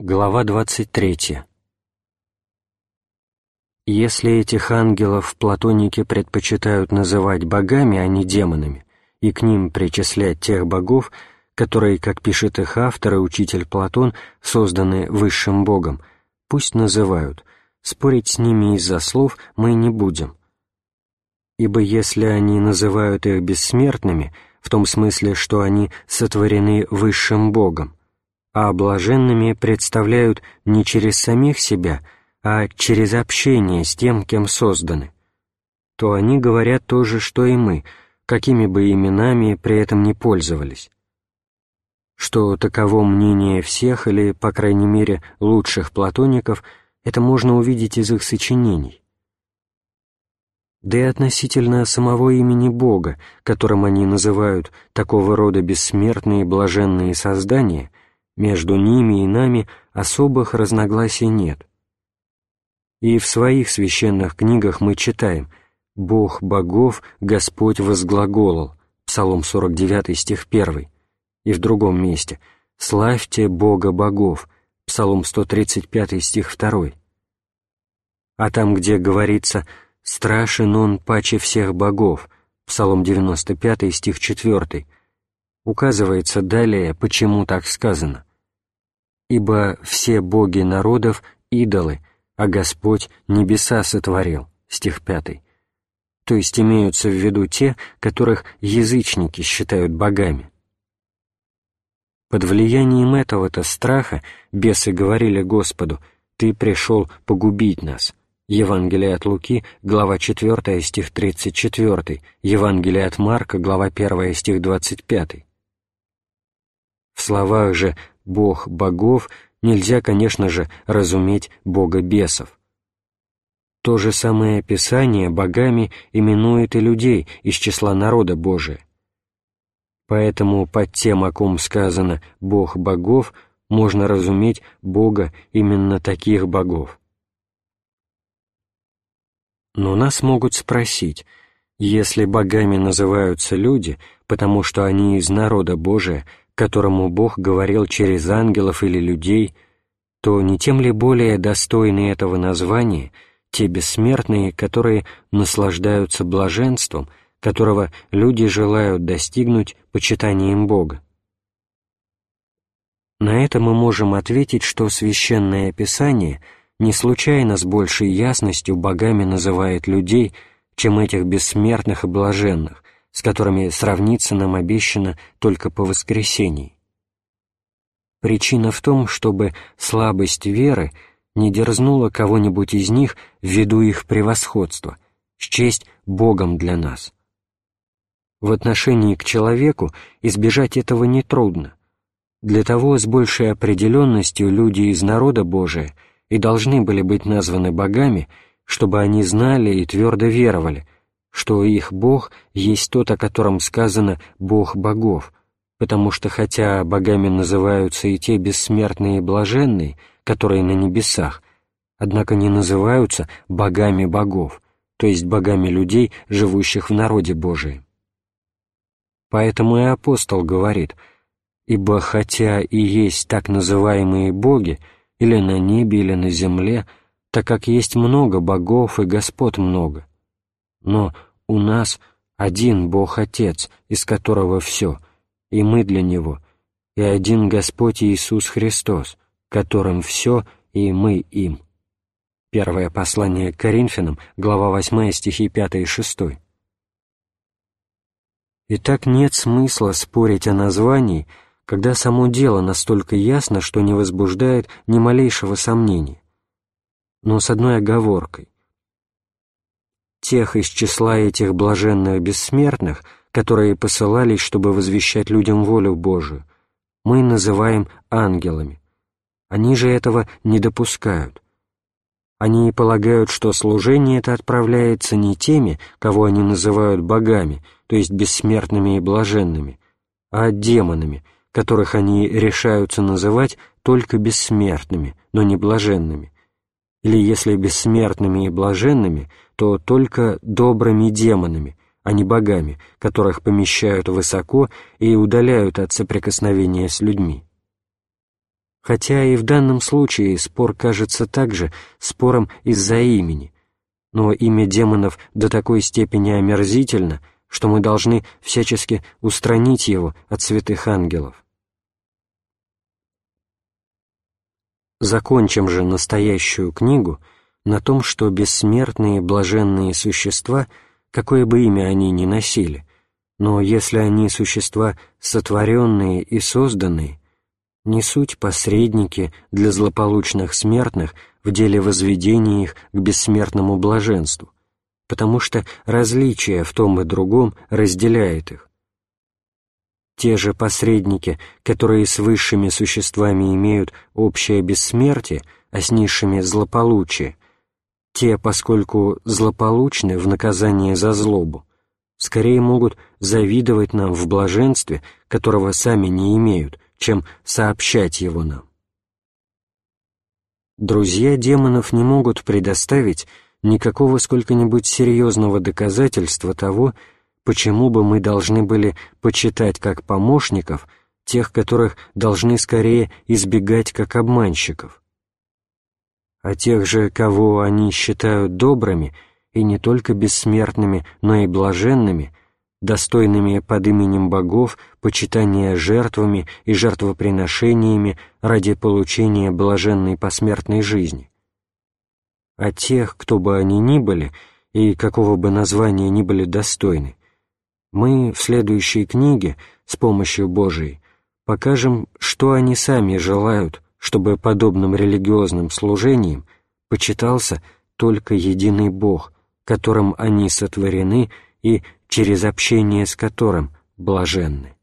Глава 23. Если этих ангелов платоники предпочитают называть богами, а не демонами, и к ним причислять тех богов, которые, как пишет их автор и учитель Платон, созданы высшим богом, пусть называют, спорить с ними из-за слов мы не будем. Ибо если они называют их бессмертными, в том смысле, что они сотворены высшим богом, а блаженными представляют не через самих себя, а через общение с тем, кем созданы, то они говорят то же, что и мы, какими бы именами при этом не пользовались. Что таково мнение всех, или, по крайней мере, лучших платоников, это можно увидеть из их сочинений. Да и относительно самого имени Бога, которым они называют такого рода бессмертные блаженные создания — между ними и нами особых разногласий нет. И в своих священных книгах мы читаем «Бог богов, Господь возглаголал» Псалом 49, стих 1, и в другом месте «Славьте Бога богов» Псалом 135, стих 2. А там, где говорится «Страшен он паче всех богов» Псалом 95, стих 4, указывается далее, почему так сказано ибо все боги народов — идолы, а Господь небеса сотворил» стих 5. То есть имеются в виду те, которых язычники считают богами. Под влиянием этого-то страха бесы говорили Господу «Ты пришел погубить нас». Евангелие от Луки, глава 4, стих 34, Евангелие от Марка, глава 1, стих 25. В словах же Бог богов нельзя, конечно же, разуметь Бога бесов. То же самое Писание богами именует и людей из числа народа Божия. Поэтому под тем, о ком сказано «Бог богов», можно разуметь Бога именно таких богов. Но нас могут спросить, если богами называются люди, потому что они из народа Божия, которому Бог говорил через ангелов или людей, то не тем ли более достойны этого названия те бессмертные, которые наслаждаются блаженством, которого люди желают достигнуть почитанием Бога? На это мы можем ответить, что Священное Писание не случайно с большей ясностью богами называет людей, чем этих бессмертных и блаженных, с которыми сравниться нам обещано только по воскресении. Причина в том, чтобы слабость веры не дерзнула кого-нибудь из них ввиду их превосходства, счесть Богом для нас. В отношении к человеку избежать этого нетрудно. Для того с большей определенностью люди из народа Божия и должны были быть названы богами, чтобы они знали и твердо веровали – что их Бог есть тот, о котором сказано «Бог богов», потому что хотя богами называются и те бессмертные и блаженные, которые на небесах, однако не называются богами богов, то есть богами людей, живущих в народе Божием. Поэтому и апостол говорит, «Ибо хотя и есть так называемые боги, или на небе, или на земле, так как есть много богов и господ много, но у нас один Бог-Отец, из которого все, и мы для Него, и один Господь Иисус Христос, которым все, и мы им». Первое послание к Коринфянам, глава 8, стихи 5 и 6. Итак, нет смысла спорить о названии, когда само дело настолько ясно, что не возбуждает ни малейшего сомнения. Но с одной оговоркой тех из числа этих блаженных бессмертных, которые посылались, чтобы возвещать людям волю Божию, мы называем ангелами. Они же этого не допускают. Они полагают, что служение это отправляется не теми, кого они называют богами, то есть бессмертными и блаженными, а демонами, которых они решаются называть только бессмертными, но не блаженными, или если бессмертными и блаженными, то только добрыми демонами, а не богами, которых помещают высоко и удаляют от соприкосновения с людьми. хотя и в данном случае спор кажется также спором из-за имени, но имя демонов до такой степени омерзительно, что мы должны всячески устранить его от святых ангелов. Закончим же настоящую книгу на том, что бессмертные блаженные существа, какое бы имя они ни носили, но если они существа сотворенные и созданные, не суть посредники для злополучных смертных в деле возведения их к бессмертному блаженству, потому что различие в том и другом разделяет их. Те же посредники, которые с высшими существами имеют общее бессмертие, а с низшими — злополучие, те, поскольку злополучны в наказание за злобу, скорее могут завидовать нам в блаженстве, которого сами не имеют, чем сообщать его нам. Друзья демонов не могут предоставить никакого сколько-нибудь серьезного доказательства того, почему бы мы должны были почитать как помощников тех, которых должны скорее избегать как обманщиков. А тех же, кого они считают добрыми, и не только бессмертными, но и блаженными, достойными под именем богов почитания жертвами и жертвоприношениями ради получения блаженной посмертной жизни. А тех, кто бы они ни были, и какого бы названия ни были достойны, мы в следующей книге с помощью Божией покажем, что они сами желают, чтобы подобным религиозным служением почитался только единый Бог, которым они сотворены и через общение с которым блаженны.